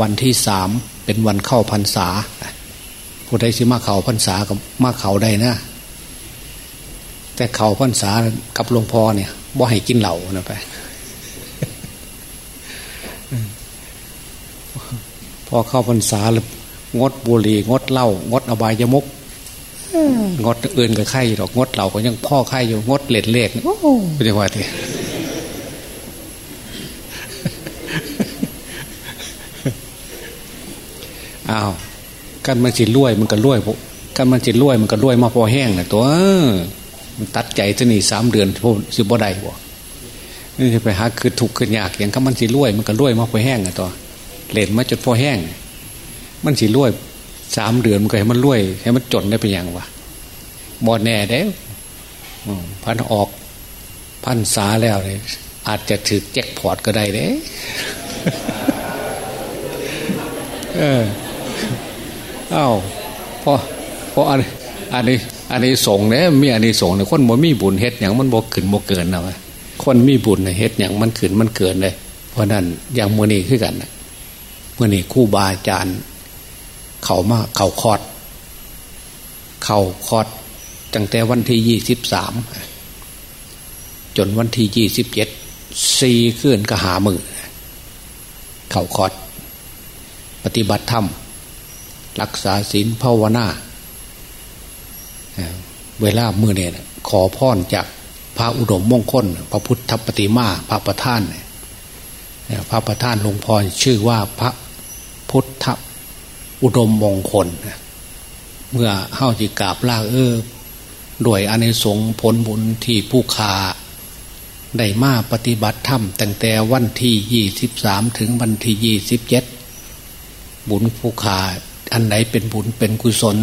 วันที่สามเป็นวันเข้าพรรษาผู้ใดสิมาเขาพรรษากับมาเขาได้นะ แต่เขาพรรษากับหลวงพ่อเนี่ยบ่ให้กินเหล่านะไปพอเข้าพรรษาแล้วงดบุหรี่งดเหล้างดอบายมุกงดอื่นกับไข่หรอกงดเหล่าก็ยังพ่อไข่อยู่งดเล็ดเล็ดโอ้เป็นยังไงที อ้าวกันมันจิรวยมันก็รวยกันมันจิรวยมันก็รวยมาพอแห้งนะตัวมันตัดใจจะหนีสามเดือนพวกสิบ่ได้บ่นี่จะไปหาคือถูกขึ้นยากอย่างก็มันจิรวยมันก็รวยมาพอแห้งนะตัวเล่นมาจนพอแห้ง มันสิรวยสามเดือนมันก็ให้มันรวยให้มันจนได้เป็นอย่างวะบอแน่เด้พันออกพันสาแล้วเลยอาจจะถือแจ็คพอตก็ได้เด้เออ อ้าพอพออันอันนี้อันนี้สงเนี่ยมีอันนี้สงเนี่ยคนบ่มีบุญเฮ็ดอย่างมันบ่ขึ้นบ่เกินนะวะคนมีบุญเฮ็ดอย่างมันขึ้นมันเกินเลย เพราะนั้นอย่างมือนี้คือกันมื่อนี่คู่บาอาจารย์ เขามาเขาคอด เขาคอดตั้งแต่วันที่ยี่สิบสามจนวันที่ยี่สิบเจ็ดสี่ขึ้นก็หามือเขาคอด ปฏิบัติธรรม รักษาศีลภาวนาเวลาเมื่อเนี่ยขอพรจากพระอุดมมงคล พระพุทธปฏิมาพระประธานพระประธานหลวงพ่อชื่อว่าพระพุทธอุดมมงคล เมื่อเฮ้าจีกราบลาเออด้วยอเนสงผลบุญที่ผู้ขาได้มาปฏิบัติธรรมตั้งแต่วันที่ยี่สิบสามถึงวันที่ยี่สิบเจ็ดบุญผู้ขา อันไหนเป็นบุญเป็นกุศล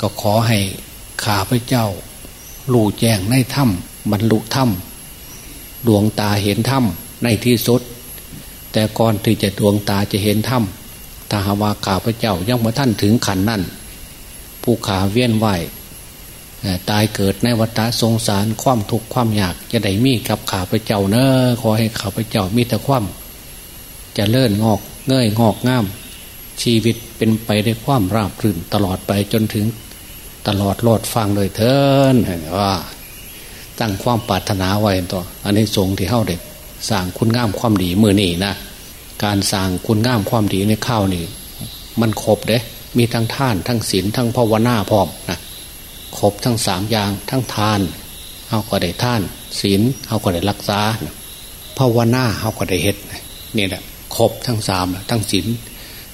ก็ขอให้ขาพระเจ้าลู่แจ้งในถ้ำบรรลุถ้ำดวงตาเห็นถ้ำในที่สุด แต่ก่อนที่จะดวงตาจะเห็นถ้ำถ้าหาวาข้าพระเจ้ายังมาท่านถึงขันนั่นผู้ขาเวียนไหวตายเกิดในวัฏสงสารความทุกข์ความอยากจะได้มีกับข้าพระเจ้าเนอขอให้ข้าพระเจ้ามีแต่ความจะเลื่อนงอกเงยงอกงาม ชีวิตเป็นไปได้ความราบรื่นตลอดไปจนถึงตลอดโลดฟังเลยเถินว่าตั้งความปรารถนาไว้ต่ออันนี้ทรงที่เข้าเด็กสร้างคุณงามความดีมือนี่นะการสร้างคุณงามความดีในข้าวนี่ มันครบเด้ มีทั้งท่านทั้งศีลทั้งภาวนาพร้อมนะครบทั้งสามอย่างทั้งทานเขาก็ได้ท่านศีลเขาก็ได้รักษาภาวนาเขาก็ได้เฮ็ดนี่แหละครบทั้งสามทั้งศีล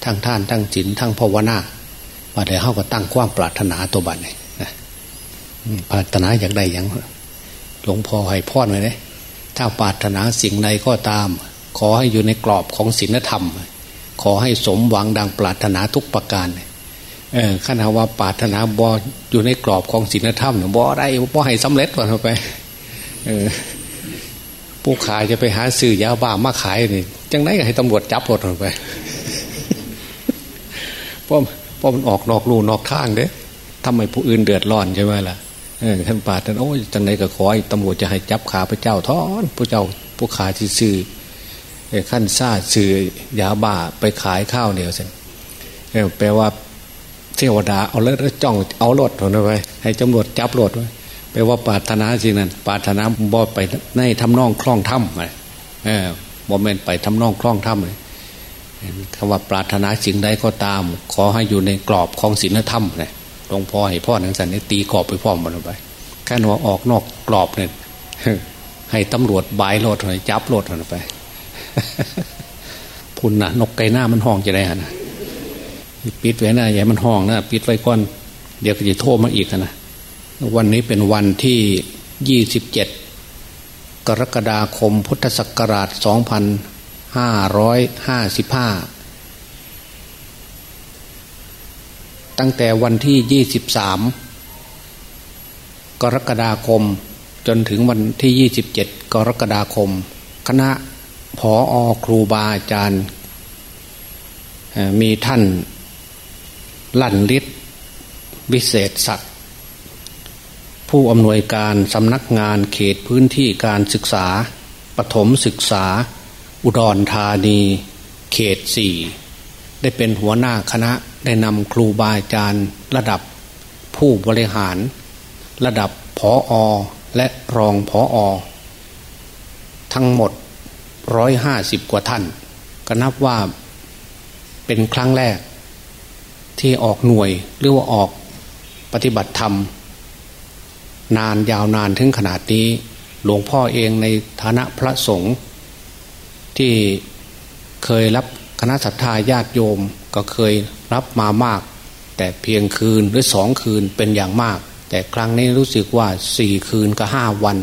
ทั้งท่านทั้งศีลทั้งภาวนาว่าเดี๋ยวเขาก็ตั้งความปรารถนาตัวบัตรนี่ยปรารถนาอยากได้อย่างหลวงพ่อให้พ่อหน่อยเลยถ้าปรารถนาสิ่งใดก็ตาม ขอให้อยู่ในกรอบของศีลธรรม ขอให้สมหวังดังปรารถนาทุกประการเออขณะว่าปรารถนาบออยู่ในกรอบของศีลธรรมเนี่ยบอได้บอให้สำเร็จวันไป เออผู้ขายจะไปหาซื้อยาบ้ามาขายนี่จังไดก็ให้ตำรวจจับรถไป เพราะเพราะมันออกนอกรูนอกทางเด้ทำไมผู้อื่นเดือดร้อนใช่ไหมล่ะท่านป่าท่านโอ้ยจังไหนก็ขอให้ตำรวจจะให้จับขาพระเจ้าทอนพระเจ้าผู้ขาที่ซื้อขั้นซาซื้อยาบ้าไปขายข้าวเหนียวเสร็จแปลว่าเทวดาเอาเลือดจ้องเอารถถไปให้ตำรวจจับรถไว้แปลว่าปาถนาสิ่งนั้นปาถนาบ่ไปในทำนองคล่องถ้ำไงเออบ่เมนไปทำนองคล่องถ้ำเลย คำว่าปรารถนาสิ่งใดก็ตาม ขอให้อยู่ในกรอบของศีลธรรมเลยหลวงพ่อให้พ่อหนังสันนี่ตีกรอบไปพ่อมันไปแค่หัวออกนอกกรอบเนี่ยให้ตำรวจบายรถหน่อยจับรถหน่อยไปพุ่นนะนกไก่หน้ามันห้องจะได้ฮะนะปิดไว้หนะอย่ามันห้องนะปิดไว้ก่อน เดี๋ยวก็จะโทษมาอีกนะวันนี้เป็นวันที่ยี่สิบเจ็ดกรกฎาคมพุทธศักราชสองพัน ห้าร้อยห้าสิบห้าตั้งแต่วันที่ยี่สิบสามกรกฎาคมจนถึงวันที่ยี่สิบเจ็ดกรกฎาคม คณะผออครูบาอาจารย์ มีท่านลั่นฤทธิ์วิเศษศักดิ์ผู้อำนวยการสำนักงานเขตพื้นที่การศึกษาปฐมศึกษา อุดรธานีเขตสี่ได้เป็นหัวหน้าคณะได้นำครูบาอาจารย์ระดับผู้บริหาร ระดับผออและรองผออทั้งหมดร้อยห้าสิบกว่าท่าน ก็นับว่าเป็นครั้งแรก ที่ออกหน่วยหรือว่าออกปฏิบัติธรรม นานยาวนานถึงขนาดนี้ หลวงพ่อเองในฐานะพระสงฆ์ ที่เคยรับคณะสัตยาญาติโยมก็เคยรับมามาก แต่เพียงคืนหรือสองคืนเป็นอย่างมาก แต่ครั้งนี้รู้สึกว่าสี่คืนกับห้าวัน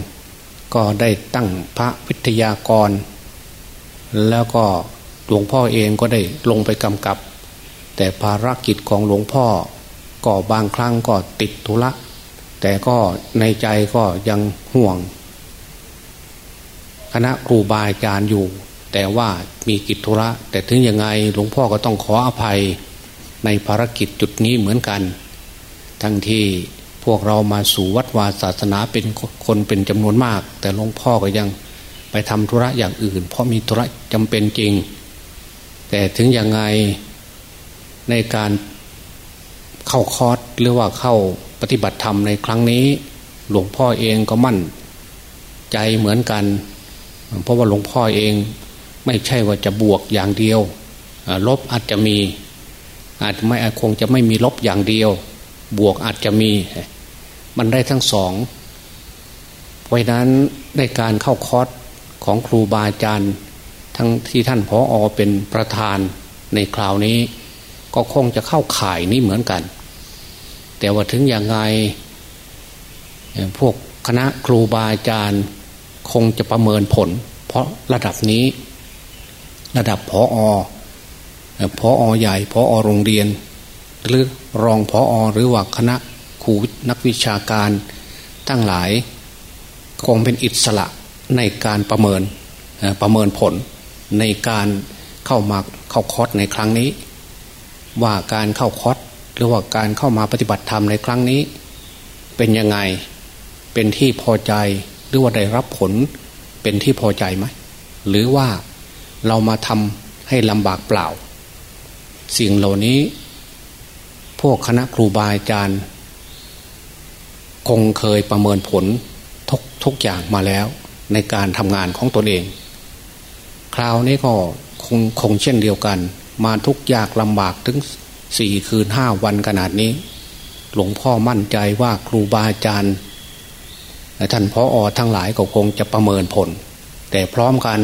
ก็ได้ตั้งพระวิทยากร แล้วก็หลวงพ่อเองก็ได้ลงไปกำกับ แต่ภารกิจของหลวงพ่อ ก็บางครั้งก็ติดธุระแต่ก็ในใจก็ยังห่วง คณะครูบาอาจารย์อยู่ แต่ว่ามีกิจธุระ แต่ถึงยังไงหลวงพ่อก็ต้องขออภัยในภารกิจจุดนี้เหมือนกัน ทั้งที่พวกเรามาสู่วัดวาศาสนาเป็นคนเป็นจำนวนมาก แต่หลวงพ่อก็ยังไปทำธุระอย่างอื่น เพราะมีธุระจำเป็นจริง แต่ถึงยังไงในการเข้าคอร์สหรือว่าเข้าปฏิบัติธรรมในครั้งนี้ หลวงพ่อเองก็มั่นใจเหมือนกัน เพราะว่าหลวงพ่อเอง ไม่ใช่ว่าจะบวกอย่างเดียวลบอาจจะมี อาจไม่คงจะไม่มีลบอย่างเดียว บวกอาจจะมี มันได้ทั้งสองเพราะนั้นในการเข้าคอร์สของครูบาอาจารย์ทั้งที่ท่านพออเป็นประธานในคราวนี้ ก็คงจะเข้าข่ายนี้เหมือนกัน แต่ว่าถึงอย่างไรพวกคณะครูบาอาจารย์คงจะประเมินผล เพราะระดับนี้ ระดับพออพออใหญ่พออโรงเรียน หรือรองพออหรือว่าคณะครูนักวิชาการทั้งหลายคงเป็นอิสระในการประเมินประเมินผลในการเข้ามาเข้าคอร์สในครั้งนี้ ว่าการเข้าคอร์สหรือว่าการเข้ามาปฏิบัติธรรมในครั้งนี้ เป็นยังไงเป็นที่พอใจหรือว่าได้รับผลเป็นที่พอใจไหมหรือว่า เรามาทำให้ลำบากเปล่า สิ่งเหล่านี้ พวกคณะครูบาอาจารย์ คงเคยประเมินผลทุกทุกอย่างมาแล้ว ในการทำงานของตนเอง คราวนี้ก็คงคงเช่นเดียวกัน มาทุกยากลำบากถึงสี่คืนห้าวันขนาดนี้ หลวงพ่อมั่นใจว่าครูบาอาจารย์ท่านพออทั้งหลายก็คงจะประเมินผล แต่พร้อมกัน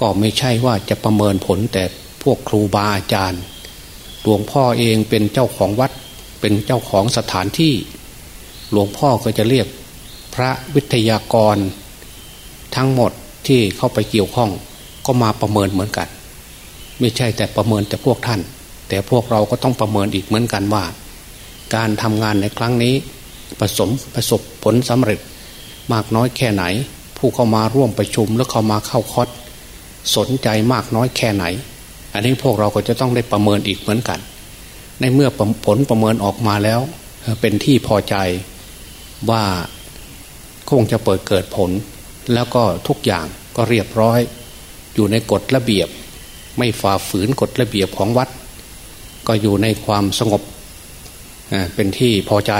ก็ไม่ใช่ว่าจะประเมินผลแต่พวกครูบาอาจารย์ หลวงพ่อเองเป็นเจ้าของวัด เป็นเจ้าของสถานที่ หลวงพ่อก็จะเรียกพระวิทยากร ทั้งหมดที่เข้าไปเกี่ยวข้องก็มาประเมินเหมือนกัน ไม่ใช่แต่ประเมินแต่พวกท่าน แต่พวกเราก็ต้องประเมินอีกเหมือนกันว่า การทำงานในครั้งนี้ประสมประสบผลสำเร็จ มากน้อยแค่ไหน ผู้เข้ามาร่วมประชุมแล้วเข้ามาเข้าคอร์ส สนใจมากน้อยแค่ไหน อันนี้พวกเราก็จะต้องได้ประเมินอีกเหมือนกัน ในเมื่อผลประเมินออกมาแล้ว เป็นที่พอใจว่าคงจะเปิดเกิดผล แล้วก็ทุกอย่างก็เรียบร้อย อยู่ในกฎระเบียบ ไม่ฝ่าฝืนกฎระเบียบของวัด ก็อยู่ในความสงบเป็นที่พอใจ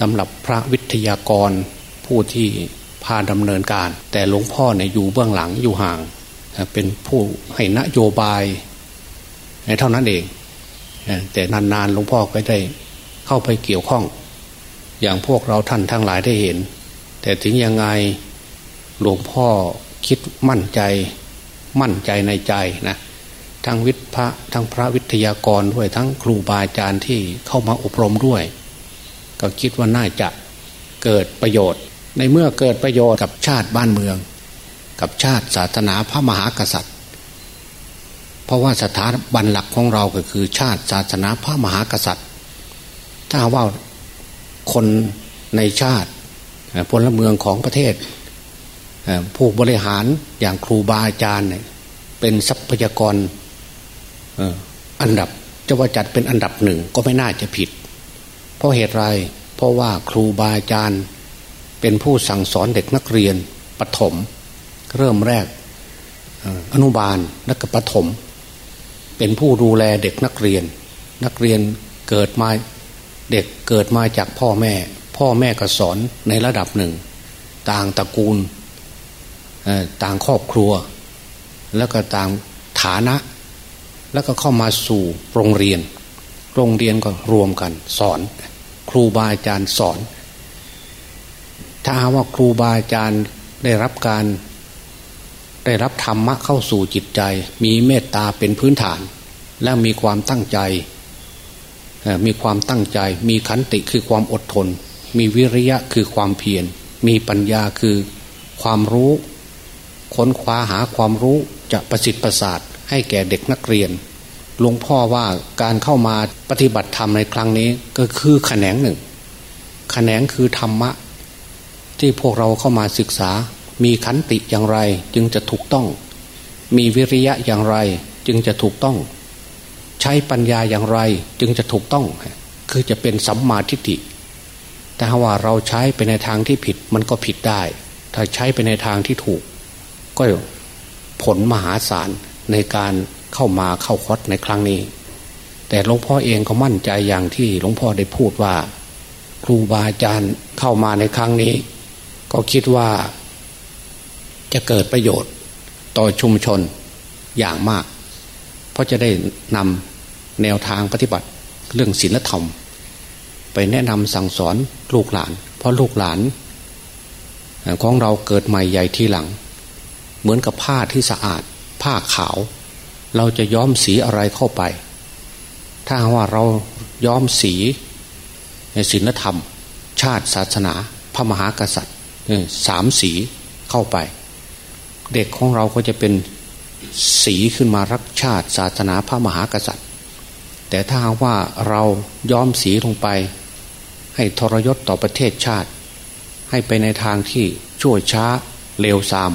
สำหรับพระวิทยากรผู้ที่พาดำเนินการ แต่หลวงพ่อเนี่ยอยู่เบื้องหลังอยู่ห่าง เป็นผู้ให้นโยบายเท่านั้นเอง แต่นานๆหลวงพ่อก็ได้เข้าไปเกี่ยวข้อง อย่างพวกเราท่านทั้งหลายได้เห็น แต่ถึงยังไงหลวงพ่อคิดมั่นใจมั่นใจในใจนะทั้งวิทย์พระทั้งพระวิทยากรด้วยทั้งครูบาอาจารย์ที่เข้ามาอบรมด้วย ก็คิดว่าน่าจะเกิดประโยชน์ ในเมื่อเกิดประโยชน์กับชาติบ้านเมือง กับชาติศาสนาพระมหากษัตริย์ เพราะว่าสถาบันหลักของเราก็คือชาติศาสนาพระมหากษัตริย์ ถ้าว่าคนในชาติพลเมืองของประเทศ ผู้บริหารอย่างครูบาอาจารย์เป็นทรัพยากรอันดับจะว่าจัดเป็นอันดับหนึ่งก็ไม่น่าจะผิด เพราะเหตุไรเพราะว่าครูบาอาจารย์เป็นผู้สั่งสอนเด็กนักเรียนปถม เริ่มแรกอนุบาลและก็ประถมเป็นผู้ดูแลเด็กนักเรียน นักเรียนเกิดมาเด็กเกิดมาจากพ่อแม่ พ่อแม่ก็สอนในระดับหนึ่ง ต่างตระกูลต่างครอบครัว แล้วก็ต่างฐานะ แล้วก็เข้ามาสู่โรงเรียน โรงเรียนก็รวมกัน สอน ครูบาอาจารย์สอน ถ้าว่าครูบาอาจารย์ได้รับการ ได้รับธรรมะเข้าสู่จิตใจ มีเมตตาเป็นพื้นฐาน และมีความตั้งใจ มีความตั้งใจ มีขันติคือความอดทน มีวิริยะคือความเพียร มีปัญญาคือความรู้ ค้นคว้าหาความรู้จะประสิทธิ์ประสาทให้แก่เด็กนักเรียน หลวงพ่อว่าการเข้ามาปฏิบัติธรรมในครั้งนี้ก็คือแขนงหนึ่ง แขนงคือธรรมะ ที่พวกเราเข้ามาศึกษา มีขันติอย่างไรจึงจะถูกต้อง มีวิริยะอย่างไรจึงจะถูกต้อง ใช้ปัญญาอย่างไรจึงจะถูกต้อง คือจะเป็นสัมมาทิฏฐิแต่ว่าเราใช้ไปในทางที่ผิดมันก็ผิดได้ ถ้าใช้ไปในทางที่ถูก ก็ผลมหาศาลในการเข้ามาเข้าคอดในครั้งนี้ แต่หลวงพ่อเองก็มั่นใจอย่างที่หลวงพ่อได้พูดว่า ครูบาอาจารย์เข้ามาในครั้งนี้ ก็คิดว่า จะเกิดประโยชน์ต่อชุมชนอย่างมาก เพราะจะได้นำแนวทางปฏิบัติเรื่องศีลธรรม ไปแนะนำสั่งสอนลูกหลาน เพราะลูกหลาน ของเราเกิดใหม่ใหญ่ทีหลัง เหมือนกับผ้าที่สะอาด ผ้าขาว เราจะย้อมสีอะไรเข้าไป ถ้าว่าเราย้อมสีในศีลธรรม ชาติศาสนา พระมหากษัตริย์สามสีเข้าไป เด็กของเราก็จะเป็นสีขึ้นมารักชาติ ศาสนาพระมหากษัตริย์ แต่ถ้าว่าเราย้อมสีลงไป ให้ทรยศต่อประเทศชาติ ให้ไปในทางที่ชั่วช้าเลวทราม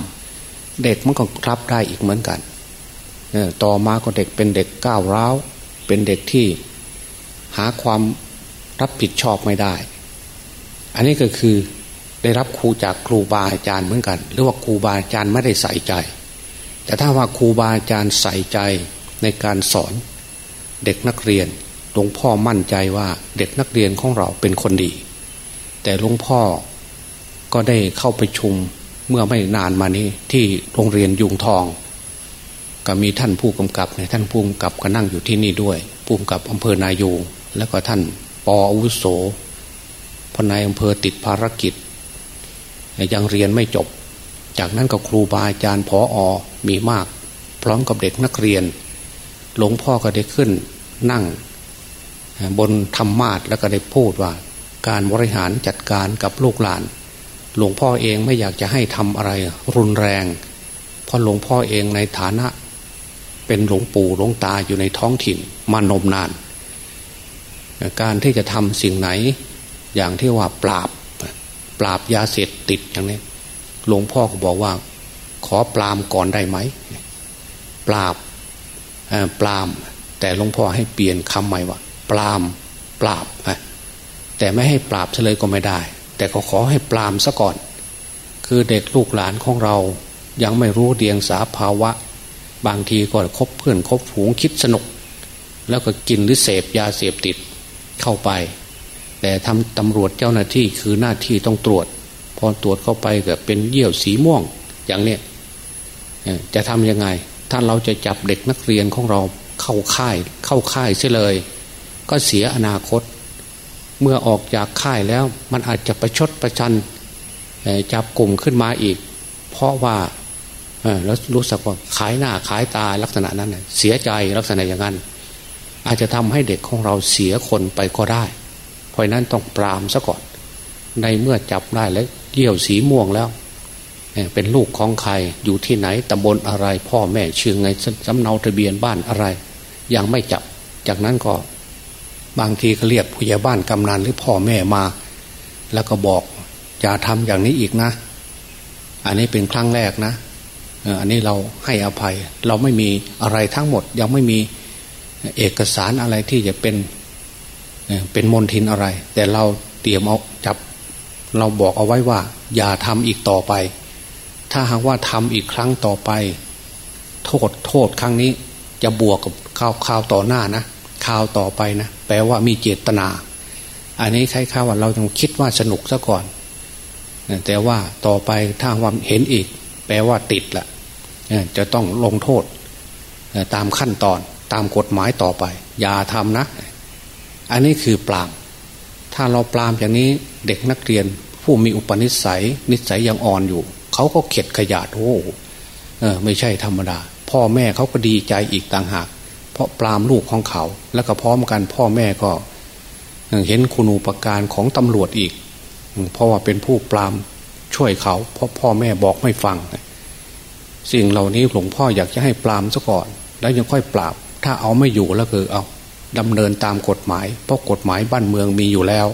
เด็กมันก็รับได้อีกเหมือนกันต่อมาก็เด็กเป็นเด็กก้าวร้าว เป็นเด็กที่หาความรับผิดชอบไม่ได้ อันนี้ก็คือ ได้รับครูจากครูบาอาจารย์เหมือนกัน หรือว่าครูบาอาจารย์ไม่ได้ใส่ใจ แต่ถ้าว่าครูบาอาจารย์ใส่ใจในการสอนเด็กนักเรียนหลวงพ่อมั่นใจว่าเด็กนักเรียนของเราเป็นคนดี แต่หลวงพ่อก็ได้เข้าไปชุมเมื่อไม่นานมานี้ที่โรงเรียนยุงทอง ก็มีท่านผู้กำกับเนี่ยท่านผู้กำกับก็นั่งอยู่ที่นี่ด้วยผู้กำกับอำเภอนายูงแล้วก็ท่านปออุโสพนายอำเภอติดภารกิจ ยังเรียนไม่จบ จากนั้นก็ครูบาอาจารย์พออมีมาก พร้อมกับเด็กนักเรียน หลวงพ่อก็ได้ขึ้นนั่ง บนธรรมาทแล้วก็ได้พูดว่า การบริหารจัดการกับลูกหลาน หลวงพ่อเองไม่อยากจะให้ทำอะไรรุนแรง เพราะหลวงพ่อเองในฐานะ เป็นหลวงปู่หลวงตาอยู่ในท้องถิ่นมานมนาน การที่จะทำสิ่งไหน อย่างที่ว่าปราบ ปราบยาเสพติดอย่างนี้หลวงพ่อก็บอกว่า ขอปรามก่อนได้ไหมปราบปราม แต่หลวงพ่อให้เปลี่ยนคำใหม่ว่าปรามปราบแต่ไม่ให้ปราบเฉลยก็ไม่ได้ แต่ก็ขอให้ปรามซะก่อน คือเด็กลูกหลานของเรา ยังไม่รู้เดียงสาภาวะ บางทีก็คบเพื่อนคบฝูงคิดสนุก แล้วก็กินหรือเสพยาเสพติดเข้าไป แต่ทำตำรวจเจ้าหน้าที่คือหน้าที่ต้องตรวจ พอตรวจเข้าไปก็เป็นเยี่ยวสีม่วงอย่างเนี้ยจะทำยังไง ถ้าเราจะจับเด็กนักเรียนของเราเข้าค่าย เข้าค่ายเสียเลย ก็เสียอนาคต เมื่อออกจากค่ายแล้วมันอาจจะประชดประชันจับกลุ่มขึ้นมาอีก เพราะว่าแล้วรู้สึกว่าขายหน้าขายตาลักษณะนั้นเสียใจลักษณะอย่างนั้น อาจจะทำให้เด็กของเราเสียคนไปก็ได้ ราะนั้นต้องปรามซะก่อน ในเมื่อจับได้แล้วเยี่ยวสีม่วงแล้วเป็นลูกของใครอยู่ที่ไหนตำบลอะไร พ่อแม่ชื่อไงสำเนาทะเบียนบ้านอะไร ยังไม่จับ จากนั้นก็ บางทีก็เรียกผู้ใหญ่บ้านกำนันหรือพ่อแม่มา แล้วก็บอกอย่าทำอย่างนี้อีกนะ อันนี้เป็นครั้งแรกนะอันนี้เราให้อภัย เราไม่มีอะไรทั้งหมด ยังไม่มีเอกสารอะไรที่จะเป็น เป็นมนทินอะไร แต่เราเตรียมเอาจับ เราบอกเอาไว้ว่า อย่าทำอีกต่อไป ถ้าหากว่าทำอีกครั้งต่อไป โทษโทษครั้งนี้ จะบวกกับข่าวข่าวต่อหน้านะข่าวต่อไปนะแปลว่ามีเจตนา อันนี้ใช้ข่าวว่าเราต้องคิดว่าสนุกซะก่อนแต่ว่าต่อไปถ้าว่าเห็นอีก แปลว่าติดละจะต้องลงโทษตามขั้นตอนตามกฎหมายต่อไป อย่าทำนะ อันนี้คือปราม ถ้าเราปรามอย่างนี้เด็กนักเรียน ผู้มีอุปนิสัย นิสัยยังอ่อนอยู่ เขาก็เข็ดขยาดโอ้เออไม่ใช่ธรรมดา พ่อแม่เขาก็ดีใจอีกต่างหาก เพราะปรามลูกของเขา แล้วก็พร้อมกันพ่อแม่ก็เห็นคุณูปการของตำรวจอีก เพราะว่าเป็นผู้ปรามช่วยเขา เพราะพ่อแม่บอกไม่ฟัง สิ่งเหล่านี้หลวงพ่ออยากจะให้ปรามซะก่อน แล้วยังค่อยปราบ ถ้าเอาไม่อยู่แล้วคือเอา ดำเนินตามกฎหมาย เพราะกฎหมายบ้านเมืองมีอยู่แล้ว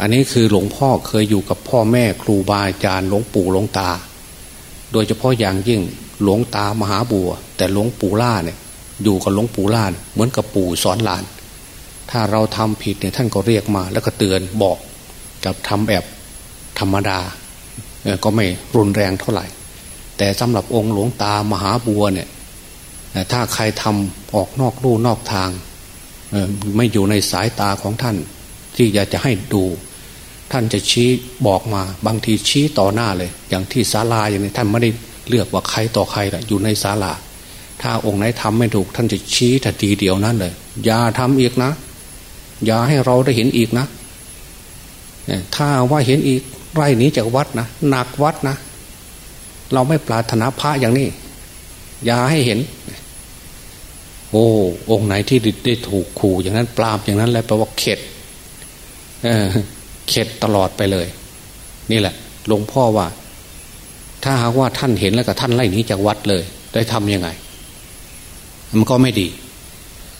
อันนี้คือหลวงพ่อเคยอยู่กับพ่อแม่ครูบาอาจารย์หลวงปู่หลวงตา โดยเฉพาะอย่างยิ่งหลวงตามหาบัว แต่หลวงปู่ล่าเนี่ยอยู่กับหลวงปู่ล่าเหมือนกับปู่สอนหลาน ถ้าเราทำผิดเนี่ยท่านก็เรียกมา แล้วก็เตือนบอกกับทำแบบธรรมดาก็ไม่รุนแรงเท่าไหร่ แต่สำหรับองค์หลวงตามหาบัวเนี่ย ถ้าใครทำออกนอกลู่นอกทาง ไม่อยู่ในสายตาของท่าน ที่อยากจะให้ดู ท่านจะชี้บอกมา บางทีชี้ต่อหน้าเลย อย่างที่ศาลาอย่างนี้ท่านไม่ได้เลือกว่าใครต่อใครแหละอยู่ในศาลา ถ้าองค์ไหนทำไม่ถูก ท่านจะชี้ทันทีเดียวนั้นเลย อย่าทำอีกนะ อย่าให้เราได้เห็นอีกนะถ้าว่าเห็นอีกไร่นี้จากวัดนะหนักวัดนะ เราไม่ปรารถนาพระอย่างนี้ อย่าให้เห็น โอ้องค์ไหนที่ได้ถูกขู่อย่างนั้นปราบอย่างนั้นแล้วแปลว่าเข็ดเเข็ดตลอดไปเลย นี่แหละหลวงพ่อว่า ถ้าหากว่าท่านเห็นแล้วก็ท่านไล่นี้จากวัดเลย ได้ทำยังไง มันก็ไม่ดี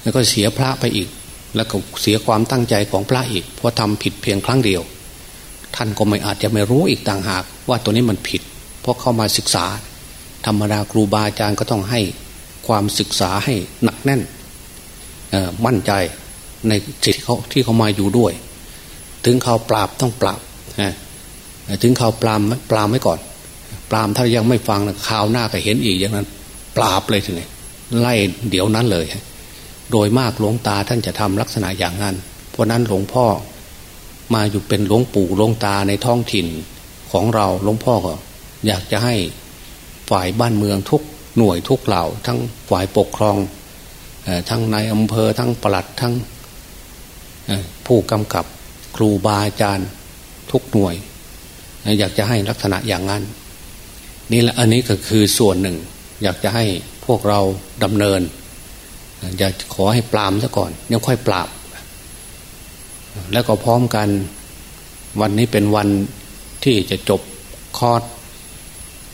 แล้วก็เสียพระไปอีก แล้วก็เสียความตั้งใจของพระอีก เพราะทำผิดเพียงครั้งเดียว ท่านก็ไม่อาจจะไม่รู้อีกต่างหาก ว่าตัวนี้มันผิด เพราะเข้ามาศึกษา ธรรมดาครูบาอาจารย์ก็ต้องให้ ความศึกษาให้หนักแน่นมั่นใจในจิตเขาที่เขามาอยู่ด้วย ถึงเขาปราบต้องปราบถึงเขาปรามปรามไว้ก่อน ปรามถ้ายังไม่ฟังข่าวหน้าก็เห็นอีกอย่างนั้น ปราบเลยทีนี้ไล่เดี๋ยวนั้นเลย โดยมากหลวงตาท่านจะทำลักษณะอย่างนั้น เพราะนั้นหลวงพ่อมาอยู่เป็นหลวงปู่หลวงตาในท้องถิ่นของเราหลวงพ่อก็อยากจะให้ฝ่ายบ้านเมืองทุก หน่วยทุกเหล่า ทั้งฝ่ายปกครองทั้งนายอำเภอทั้งปลัดทั้งผู้กำกับครูบาอาจารย์ทุกหน่วย อยากจะให้ลักษณะอย่างนั้น นี่แหละอันนี้ก็คือส่วนหนึ่ง อยากจะให้พวกเราดำเนิน อยากขอให้ปรามซะก่อนยังค่อยปราบ แล้วก็พร้อมกันวันนี้เป็นวันที่จะจบคอร์ส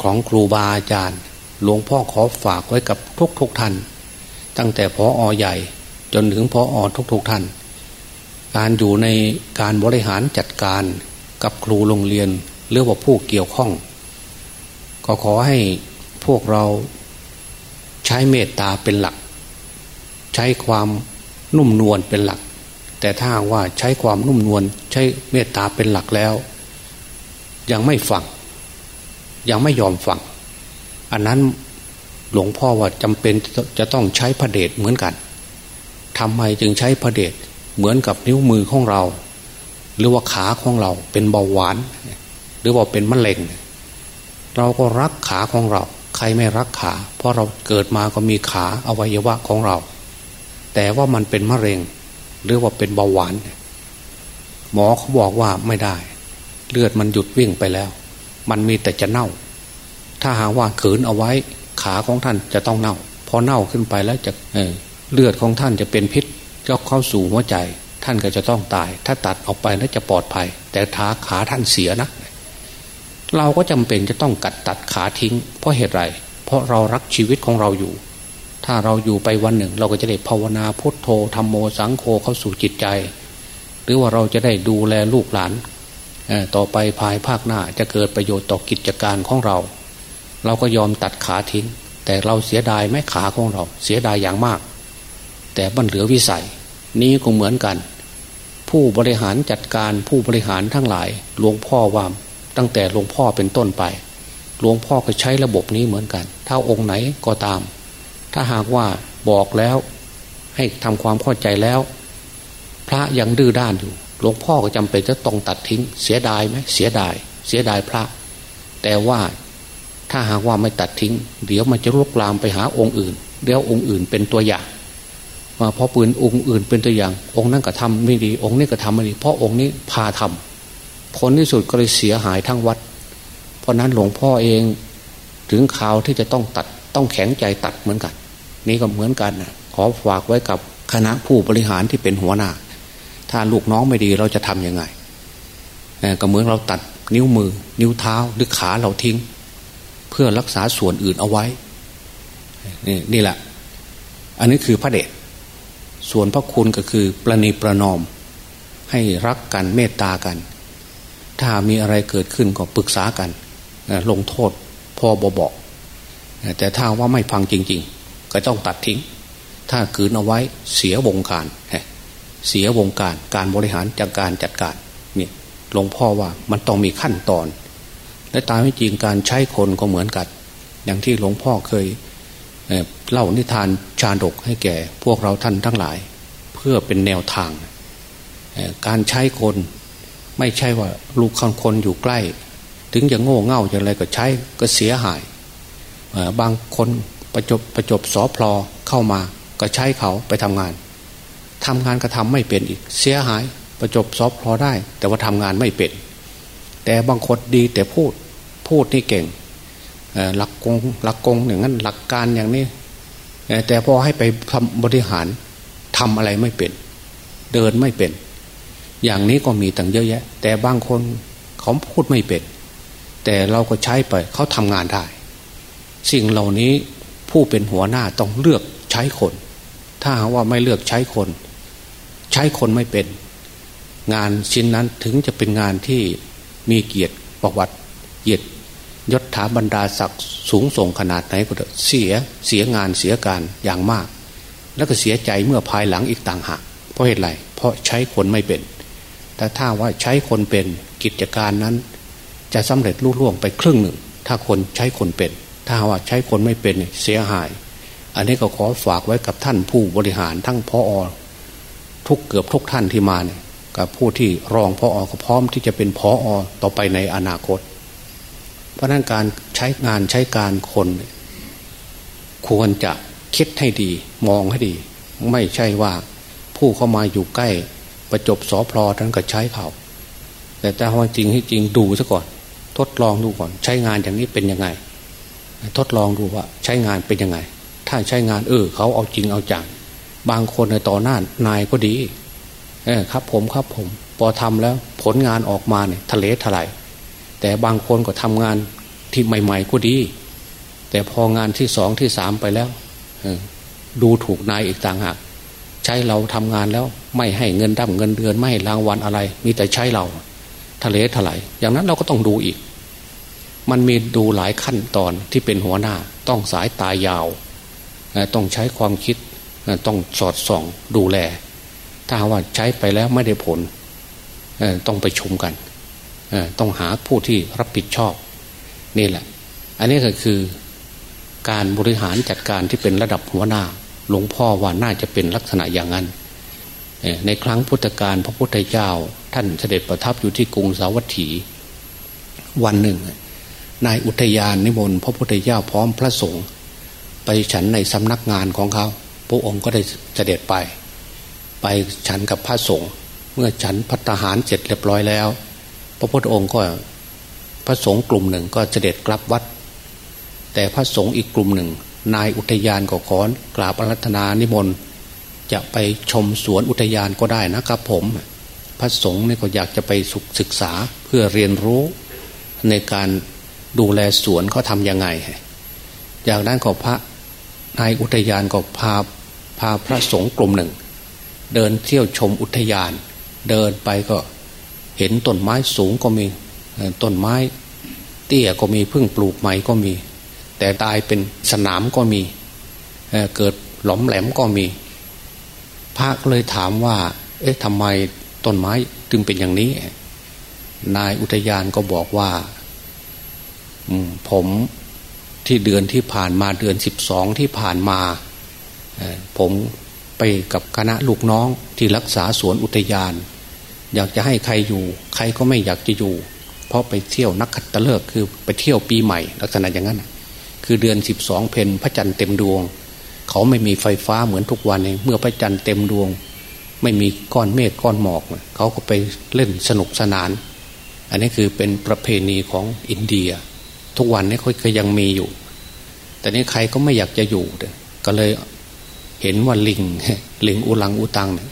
ของครูบาอาจารย์ หลวงพ่อขอฝากไว้กับทุกทุกท่าน ตั้งแต่พออใหญ่จนถึงพออทุกทุกท่าน การอยู่ในการบริหารจัดการกับครูโรงเรียนหรือว่าผู้เกี่ยวข้อง ก็ขอให้พวกเราใช้เมตตาเป็นหลัก ใช้ความนุ่มนวลเป็นหลัก แต่ถ้าว่าใช้ความนุ่มนวลใช้เมตตาเป็นหลักแล้ว ยังไม่ฟัง ยังไม่ยอมฟัง อันนั้นหลวงพ่อว่าจำเป็นจะต้องใช้พระเดชเหมือนกันทำไมจึงใช้พระเดชเหมือนกับนิ้วมือของเรา หรือว่าขาของเราเป็นเบาหวาน หรือว่าเป็นมะเร็ง เราก็รักขาของเรา ใครไม่รักขา เพราะเราเกิดมาก็มีขาอวัยวะของเรา แต่ว่ามันเป็นมะเร็ง หรือว่าเป็นเบาหวาน หมอเขาบอกว่าไม่ได้ เลือดมันหยุดวิ่งไปแล้ว มันมีแต่จะเน่า ถ้าหาว่าขืนเอาไว้ขาของท่านจะต้องเน่า พอเน่าขึ้นไปแล้วจะเเลือดของท่านจะเป็นพิษจะเข้าสู่หัวใจ ท่านก็จะต้องตาย ถ้าตัดออกไปแล้วจะปลอดภัย แต่ขาขาท่านเสียนะเราก็จำเป็นจะต้องกัดตัดขาทิ้ง เพราะเหตุไร เพราะเรารักชีวิตของเราอยู่ ถ้าเราอยู่ไปวันหนึ่ง เราก็จะได้ภาวนาพุทโธธรรมโมสังโฆเข้าสู่จิตใจ หรือว่าเราจะได้ดูแลลูกหลานต่อไปภายภาคหน้าจะเกิดประโยชน์ต่อกิจการของเรา เราก็ยอมตัดขาทิ้ง แต่เราเสียดายแม่ขาของเรา เสียดายอย่างมาก แต่บันเหลือวิสัย นี้ก็เหมือนกัน ผู้บริหารจัดการผู้บริหารทั้งหลายหลวงพ่อว่าตั้งแต่หลวงพ่อเป็นต้นไปหลวงพ่อก็ใช้ระบบนี้เหมือนกัน ถ้าองค์ไหนก็ตาม ถ้าหากว่าบอกแล้ว ให้ทำความเข้าใจแล้ว พระยังดื้อด้านอยู่ หลวงพ่อก็จำเป็นจะต้องตัดทิ้ง เสียดายไหมเสียดาย เสียดายพระ แต่ว่า ถ้าหากว่าไม่ตัดทิ้ง เดี๋ยวมันจะลุกลามไปหาองค์อื่นเดี๋ยวองค์อื่นเป็นตัวอย่างมาเพราะปืนองค์อื่นเป็นตัวอย่าง องค์นั้นก็ทำไม่ดี องค์นี้ก็ทำไม่ดี เพราะองค์นี้พาทำผลที่สุดก็เลยเสียหายทั้งวัด เพราะนั้นหลวงพ่อเองถึงข่าวที่จะต้องตัดต้องแข็งใจตัดเหมือนกัน นี่ก็เหมือนกันนะขอฝากไว้กับคณะผู้บริหารที่เป็นหัวหน้า ถ้าลูกน้องไม่ดีเราจะทํำยังไงก็เหมือนเราตัดนิ้วมือ นิ้วเท้าหรือขาเราทิ้ง เพื่อรักษาส่วนอื่นเอาไว้ นี่นี่แหละ อันนี้คือพระเดชส่วนพระคุณก็คือประนีประนอม ให้รักกันเมตตากัน ถ้ามีอะไรเกิดขึ้นก็ปรึกษากันลงโทษพอบอบอกแต่ถ้าว่าไม่ฟังจริง ๆ ก็ต้องตัดทิ้ง ถ้าคืนเอาไว้เสียวงการเสียวงการการบริหารจัดการจัดการนี่หลวงพ่อว่ามันต้องมีขั้นตอน และตามให้จริงการใช้คนก็เหมือนกัน อย่างที่หลวงพ่อเคยเล่านิทานชาดกให้แก่พวกเราท่านทั้งหลาย เพื่อเป็นแนวทาง การใช้คนไม่ใช่ว่าลูกคนคนอยู่ใกล้ ถึงจะโง่เง่าอย่างไรก็ใช้ก็เสียหาย บางคนประจบประจบสอพลอเข้ามาก็ใช้เขาไปทำงานทำงานก็ทำไม่เป็นอีก เสียหายประจบสอพลอได้ แต่ว่าทำงานไม่เป็น แต่บางคนดีแต่พูดพูดนี่เก่งหลักกงหลักกงอย่างนั้น หลักการอย่างนี้ แต่พอให้ไปทำบริหารทำอะไรไม่เป็น เดินไม่เป็น อย่างนี้ก็มีตั้งเยอะแยะ แต่บางคนเขาพูดไม่เป็น แต่เราก็ใช้ไปเขาทำงานได้ สิ่งเหล่านี้ผู้เป็นหัวหน้าต้องเลือกใช้คน ถ้าว่าไม่เลือกใช้คน ใช้คนไม่เป็น งานชิ้นนั้นถึงจะเป็นงานที่ มีเกียรติประวัติเกียรติยศถาบรรดาศักดิ์สูงส่งขนาดไหนก็เสียเสียงานเสียการอย่างมาก แล้วก็เสียใจเมื่อภายหลังอีกต่างหากเพราะเหตุไรเพราะใช้คนไม่เป็น แต่ถ้าว่าใช้คนเป็นกิจการนั้น จะสำเร็จลุล่วงไปครึ่งหนึ่ง ถ้าคนใช้คนเป็น ถ้าว่าใช้คนไม่เป็นเสียหาย อันนี้ก็ขอฝากไว้กับท่านผู้บริหารทั้งพออทุกเกือบทุกท่านที่มาเนี่ย กับผู้ที่รองพออก็พร้อมที่จะเป็นพออต่อไปในอนาคต เพราะนั้นการใช้งานใช้การคน ควรจะคิดให้ดีมองให้ดี ไม่ใช่ว่าผู้เข้ามาอยู่ใกล้ประจบสอพลอท่านก็ใช้เขาแต่แต่ว่าจริงให้จริงดูซะก่อน ทดลองดูก่อน ใช้งานอย่างนี้เป็นยังไง ทดลองดูว่าใช้งานเป็นยังไง ถ้าใช้งานเออเขาเอาจริงเอาจังบางคนในต่อหน้านายก็ดี เออครับผมครับผม พอทำแล้วผลงานออกมาเนี่ยทะเลทลายแต่บางคนก็ทำงานที่ใหม่ ๆ ก็ดี แต่พองานที่สองที่สามไปแล้วดูถูกนายอีกต่างหากใช้เราทำงานแล้วไม่ให้เงินดำเงินเดือนไม่ให้รางวัลอะไร มีแต่ใช้เรา ทะเลถลายอย่างนั้นเราก็ต้องดูอีก มันมีดูหลายขั้นตอนที่เป็นหัวหน้า ต้องสายตายาว ต้องใช้ความคิดต้องสอดส่องดูแล ถ้าว่าใช้ไปแล้วไม่ได้ผลต้องไปชมกันต้องหาผู้ที่รับผิดชอบนี่แหละ อันนี้ก็คือการบริหารจัดการที่เป็นระดับหัวหน้า หลวงพ่อว่าน่าจะเป็นลักษณะอย่างนั้น ในครั้งพุทธกาลพระพุทธเจ้า ท่านเสด็จประทับอยู่ที่กรุงสาวัตถี วันหนึ่ง นายอุทยานนิมนต์พระพุทธเจ้าพร้อมพระสงฆ์ไปฉันในสำนักงานของเขาพระองค์ก็ได้เสด็จไป ไปฉันกับพระสงฆ์เมื่อฉันพัฒหารเสร็จเรียบร้อยแล้ว พระพุทธองค์ก็พระสงฆ์กลุ่มหนึ่งก็เสด็จกลับวัด แต่พระสงฆ์อีกกลุ่มหนึ่ง นายอุทยานก็ขอกราบอารัธนานิมนต์จะไปชมสวนอุทยานก็ได้นะครับผม พระสงฆ์นี่ก็อยากจะไปศึกษาเพื่อเรียนรู้ในการดูแลสวนเขาทำยังไง จากนั้นก็พระนายอุทยานก็พาพาพระสงฆ์กลุ่มหนึ่ง เดินเที่ยวชมอุทยาน เดินไปก็เห็นต้นไม้สูงก็มีต้นไม้ เตี้ยก็มีพึ่งปลูกใหม่ก็มี แต่ตายเป็นสนามก็มีเเกิดหลอมแหลมก็มี พระก็เลยถามว่า เอ๊ะทำไมต้นไม้จึงเป็นอย่างนี้ นายอุทยานก็บอกว่าผมที่เดือนที่ผ่านมาเดือนสิบสองที่ผ่านมาผม ไปกับคณะลูกน้องที่รักษาสวนอุทยาน อยากจะให้ใครอยู่ ใครก็ไม่อยากจะอยู่ เพราะไปเที่ยวนักขัตฤกษ์คือไปเที่ยวปีใหม่ ลักษณะอย่างนั้นคือเดือนสิบสองเพนพระจันทร์เต็มดวง เขาไม่มีไฟฟ้าเหมือนทุกวันเองเมื่อพระจันทร์เต็มดวง ไม่มีก้อนเมฆก้อนหมอก เขาก็ไปเล่นสนุกสนาน อันนี้คือเป็นประเพณีของอินเดีย ทุกวันนี้เขาก็ยังมีอยู่ แต่นี้ใครก็ไม่อยากจะอยู่ก็เลย เห็นว่าลิงลิงอุลังอุตังเนี่ย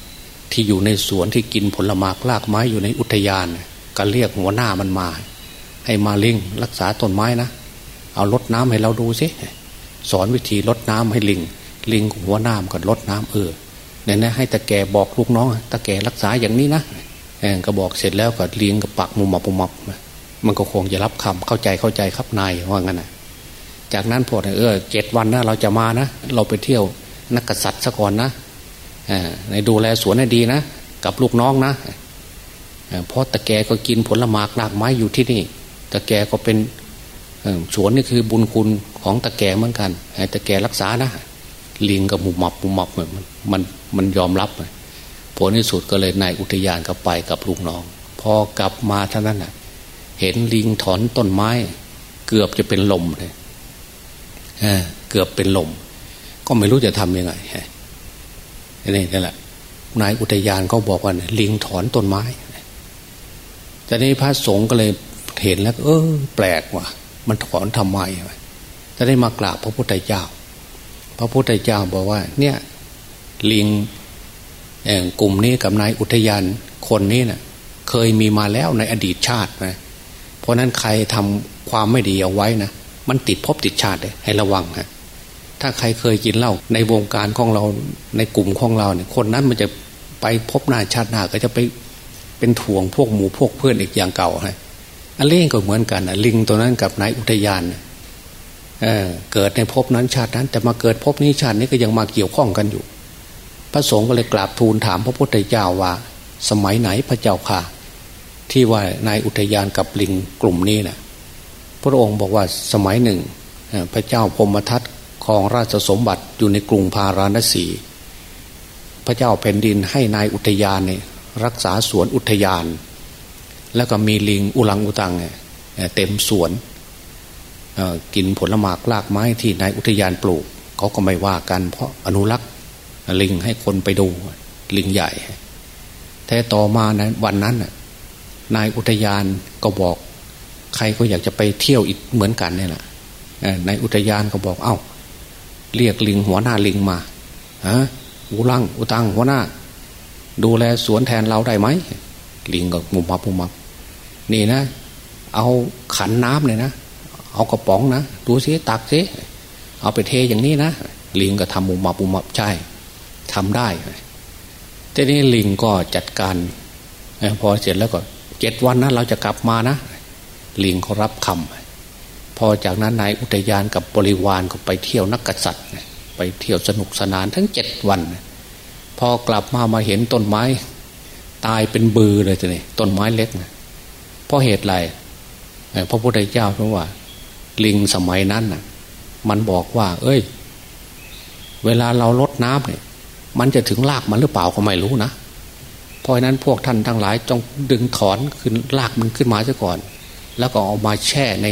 ที่อยู่ในสวนที่กินผลไม้ลากไม้อยู่ในอุทยาน ก็เรียกหัวหน้ามันมา ให้มาลิงรักษาต้นไม้นะ เอาลดน้ำให้เราดูสิสอนวิธีลดน้ำให้ลิง ลิงหัวหน้ามก็ลดน้ำเออเนี่ยนะให้ตะแกบอกลูกน้องตะแกรักษาอย่างนี้นะก็บอกเสร็จแล้วก็เลิงก็ปักมุมมับมุมมับมันก็คงจะรับคำเข้าใจเข้าใจครับนายว่างั้นนะจากนั้นพอเออเจ็ดวันนะเราจะมานะ เราไปเที่ยว นักกษัตริย์ซะก่อนนะในดูแลสวนให้ดีนะกับลูกน้องนะเพราะตะแกก็กินผลไม้รากไม้อยู่ที่นี่ตะแกก็เป็นสวนนี่คือบุญคุณของตะแกเหมือนกันตะแกรักษานะลิงกับหมูหมับหมูหมับมันมันมันยอมรับผลที่สุดก็เลยนายอุทยานก็ไปกับลูกน้อง พอกลับมาเท่านั้นนะเห็นลิงถอนต้นไม้ เกือบจะเป็นลมเลยเกือบเป็นลม ก็ไม่รู้จะทำยังไงนี่นี่แหละนายอุทยานก็บอกว่าลิงถอนต้นไม้แต่นี้พระสงฆ์ก็เลยเห็นแล้ว เออ แปลกว่ะ มันถอนทำไมจะได้มากราบพระพุทธเจ้า พระพุทธเจ้าบอกว่า เนี่ย ลิงกลุ่มนี้กับนายอุทยานคนนี้นะ่ะ เคยมีมาแล้วในอดีตชาตินะเพราะนั้นใครทำความไม่ดีเอาไว้นะมันติดพบติดชาติเลยให้ระวังฮะ ถ้าใครเคยกินเหล้าในวงการของเราในกลุ่มของเราเนี่ยคนนั้นมันจะไปพบหน้าชาติหน้าก็จะไปเป็นถ่วงพวกหมูพวกเพื่อนอีกอย่างเก่าฮะอันเล่งก็เหมือนกันนะลิงตัวนั้นกับนายอุทยานเเกิดในภพนั้นชาตินั้น แต่มาเกิดภพนี้ชาตินี้ก็ยังมาเกี่ยวข้องกันอยู่ พระสงฆ์ก็เลยกราบทูลถามพระพุทธเจ้าว่า สมัยไหนพระเจ้าค่ะ ที่ว่านายอุทยานกับลิงกลุ่มนี้นะ่ะพระองค์บอกว่าสมัยหนึ่ง พระเจ้าพมทัต ครองราชสมบัติอยู่ในกรุงพาราณสี พระเจ้าแผ่นดินให้นายอุทยานเนี่ยรักษาสวนอุทยาน แล้วก็มีลิงอุลังอุตังเนี่ยเต็มสวนกินผลไม้ลากไม้ที่นายอุทยานปลูกเขาก็ไม่ว่ากัน เพราะอนุรักษ์ลิงให้คนไปดูลิงใหญ่แต่ต่อมาในวันนั้นนายอุทยานก็บอก ใครก็อยากจะไปเที่ยวอีกเหมือนกันเนี่ยแหละนายอุทยานก็บอกเอา้า เรียกลิงหัวหน้าลิงมาฮะอุลังอุตังหัวหน้า ดูแลสวนแทนเราได้ไหมลิงก็มุมมับมุมมับนี่นะ เอาขันน้ำเลยนะเอากระป๋องนะดูซิตักซิเอาไปเทอย่างนี้นะลิงก็ทำมุมมับมุมมับใช่ทำได้ทีนี้ลิงก็จัดการพอเสร็จแล้วก็เจ็ดวันนะเราจะกลับมานะลิงเขารับคำ พอจากนั้นนายอุทยานกับบริวารก็ไปเที่ยวนักกษัตริย์ไปเที่ยวสนุกสนานทั้งเจ็ดวัน พอกลับมามาเห็นต้นไม้ ตายเป็นบือเลยทีนี้ต้นไม้เล็กนะเพราะเหตุไรพระพุทธเจ้าเพราะว่า ลิงสมัยนั้นน่ะ มันบอกว่า เอ้ย เวลาเราลดน้ำเนี่ย มันจะถึงลากมันหรือเปล่าก็ไม่รู้นะเพราะนั้นพวกท่านทั้งหลายต้องดึงถอนขึ้นลากมันขึ้นมาซะก่อน แล้วก็เอามาแช่ใน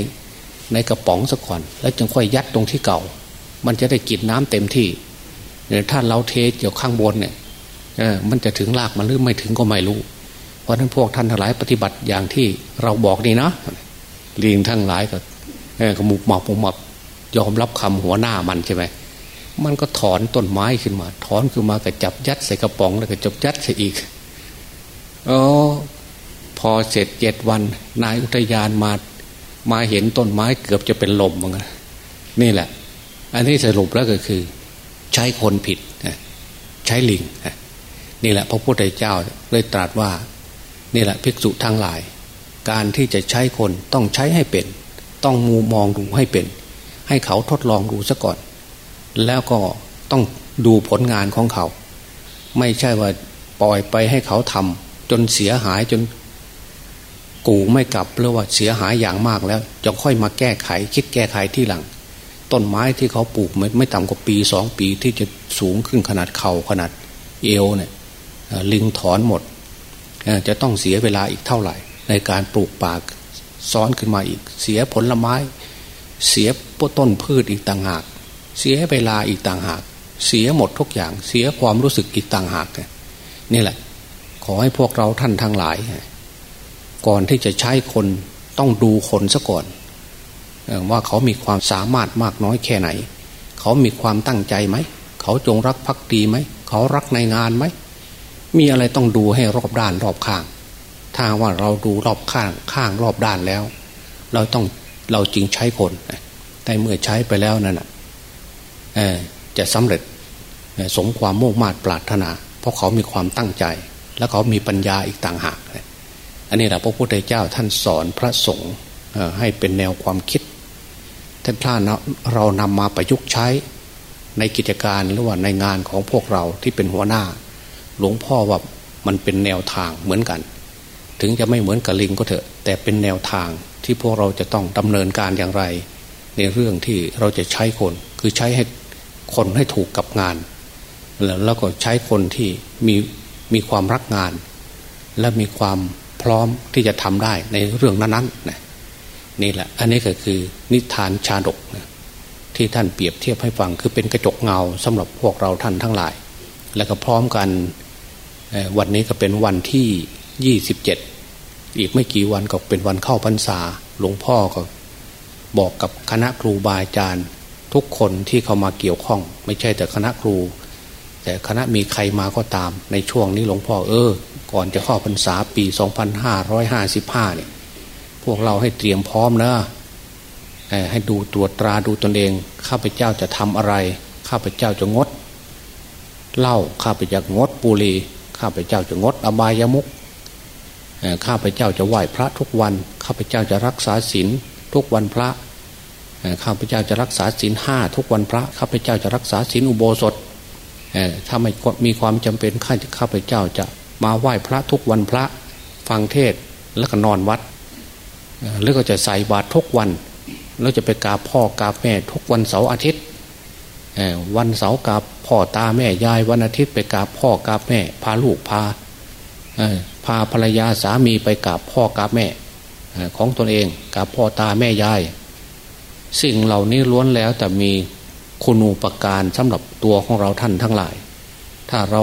ในกระป๋องสักก่อน แล้วจึงค่อยยัดตรงที่เก่า มันจะได้กินน้ำเต็มที่เนี่ยถ้าเราเทอยู่ยวข้างบนเนี่ยมันจะถึงรากมันหรือไม่ถึงก็ไม่รู้ เพราะนั้นพวกท่านทั้งหลายปฏิบัติอย่างที่เราบอกนี่นะลิงทั้งหลายก็เออขมุกหมอบหมอบยอมรับคำหัวหน้ามันใช่ไหมมันก็ถอนต้นไม้ขึ้นมา ถอนขึ้นมาก็จับยัดใส่กระป๋องแล้วก็จับยัดใส่อีกอ๋อพอเสร็จเจ็ดวัน นายอุทยานมา มาเห็นต้นไม้เกือบจะเป็นลมเหมือนกันนี่แหละ อันนี้สรุปแล้วก็คือ ใช้คนผิดใช้ลิงนี่แหละ พระพุทธเจ้าเลยตรัสว่า นี่แหละภิกษุทั้งหลาย การที่จะใช้คนต้องใช้ให้เป็น ต้องมูมองดูให้เป็น ให้เขาทดลองดูซะก่อน แล้วก็ต้องดูผลงานของเขา ไม่ใช่ว่าปล่อยไปให้เขาทำจนเสียหายจน กูไม่กลับหรือว่าเสียหายอย่างมากแล้วจะค่อยมาแก้ไข คิดแก้ไขที่หลัง ต้นไม้ที่เขาปลูกไม่ไม่ต่ำกว่าปีสองปีที่จะสูงขึ้นขนาดเขา่าขนาดเอวเนี่ยลิงถอนหมด จะต้องเสียเวลาอีกเท่าไหร่ ในการปลูกป่าซ้อนขึ้นมาอีก เสียผลไม้ เสียต้นพืชอีกต่างหาก เสียเวลาอีกต่างหาก เสียหมดทุกอย่าง เสียความรู้สึกอีกต่างหาก นี่แหละ ขอให้พวกเราท่านทั้งหลาย ก่อนที่จะใช้คนต้องดูคนซะก่อนว่าเขามีความสามารถมากน้อยแค่ไหน เขามีความตั้งใจไหม เขาจงรักภักดีไหม เขารักในงานไหม มีอะไรต้องดูให้รอบด้านรอบข้าง ถ้าว่าเราดูรอบข้างข้างรอบด้านแล้ว เราต้องเราจึงใช้คนแต่เมื่อใช้ไปแล้วนั่นจะสำเร็จสมความมุ่งมา่ปรารถนา เพราะเขามีความตั้งใจ และเขามีปัญญาอีกต่างหาก อันนี้แหละพระพุทธเจ้าท่านสอนพระสงฆ์ให้เป็นแนวความคิดท่านถ้าเรานำมาประยุกต์ใช้ในกิจการหรือว่าในงานของพวกเราที่เป็นหัวหน้า หลวงพ่อว่ามันเป็นแนวทางเหมือนกัน ถึงจะไม่เหมือนกับลิงก็เถอะ แต่เป็นแนวทางที่พวกเราจะต้องดำเนินการอย่างไร ในเรื่องที่เราจะใช้คน คือใช้ให้คนให้ถูกกับงาน แล้วก็ใช้คนที่มีมีความรักงาน และมีความ พร้อมที่จะทำได้ในเรื่องนั้นๆนะนี่แหละ อันนี้ก็คือนิทานชาดกนะที่ท่านเปรียบเทียบให้ฟังคือเป็นกระจกเงาสำหรับพวกเราท่านทั้งหลาย และก็พร้อมกันวันนี้ก็เป็นวันที่ยี่สิบเจ็ดอีกไม่กี่วันก็เป็นวันเข้าพรรษา หลวงพ่อก็บอกกับคณะครูบาอาจารย์ ทุกคนที่เข้ามาเกี่ยวข้อง ไม่ใช่แต่คณะครู แต่คณะมีใครมาก็ตาม ในช่วงนี้หลวงพ่อเออ ก่อนจะเข้าพรรษาปี 2555เนี่ยพวกเราให้เตรียมพร้อมนะให้ดูตรวจตราดูตนเอง ข้าพเจ้าจะทำอะไร ข้าพเจ้าจะงดเหล้าข้าพเจ้างดปุรีข้าพเจ้าจะงดอบายามุกข้าพเจ้าจะไหว้พระทุกวัน ข้าพเจ้าจะรักษาศีลทุกวันพระข้าพเจ้าจะรักษาศีลห้าทุกวันพระ ข้าพเจ้าจะรักษาศีลอุโบสถ ถ้าไม่มีความจำเป็นข้าข้าพเจ้าจะมาไหว้พระทุกวันพระฟังเทศแล้วก็นอนวัดหรือก็จะใส่บาตรทุกวัน แล้วจะไปกราบพ่อกราบแม่ทุกวันเสาร์อาทิตย์วันเสาร์กราบพ่อตาแม่ยายวันอาทิตย์ไปกราบพ่อกราบแม่ พาลูกพาพาภรรยาสามีไปกราบพ่อกราบแม่ของตนเองกราบพ่อตาแม่ยาย สิ่งเหล่านี้ล้วนแล้วแต่มี คุณูปการสำหรับตัวของเราท่านทั้งหลาย ถ้าเรา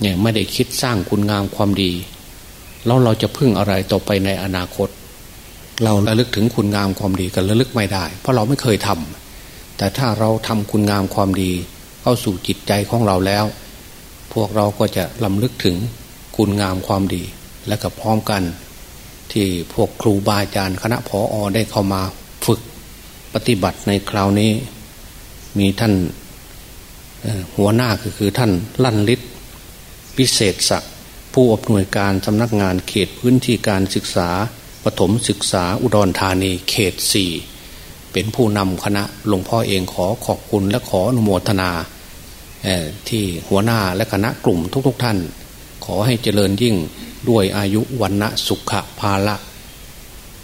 เนี่ยไม่ได้คิดสร้างคุณงามความดี แล้วเราจะพึ่งอะไรต่อไปในอนาคต เราระลึกถึงคุณงามความดีกันระลึกไม่ได้ เพราะเราไม่เคยทำแต่ถ้าเราทำคุณงามความดี เข้าสู่จิตใจของเราแล้ว พวกเราก็จะลำลึกถึงคุณงามความดี และก็พร้อมกัน ที่พวกครูบาอาจารย์คณะพออได้เข้ามาฝึกปฏิบัติในคราวนี้ มีท่านหัวหน้าก็คือท่านลั่นฤทธิ์พิเศษศักดิ์ผู้อำนวยการสำนักงานเขตพื้นที่การศึกษาปฐมศึกษาอุดรธานีเขตสี่เป็นผู้นำคณะหลวงพ่อเองขอขอบคุณและขออนุโมทนาที่หัวหน้าและคณะกลุ่มทุกๆทท่าน ขอให้เจริญยิ่งด้วยอายุวันณะสุขภาละ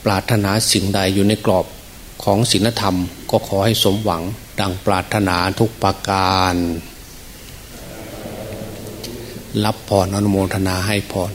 ปรารถนาสิ่งใดอยู่ในกรอบของศีลธรรมก็ขอให้สมหวัง ดังปรารถนาทุกประการ รับพรอนุโมทนาให้พร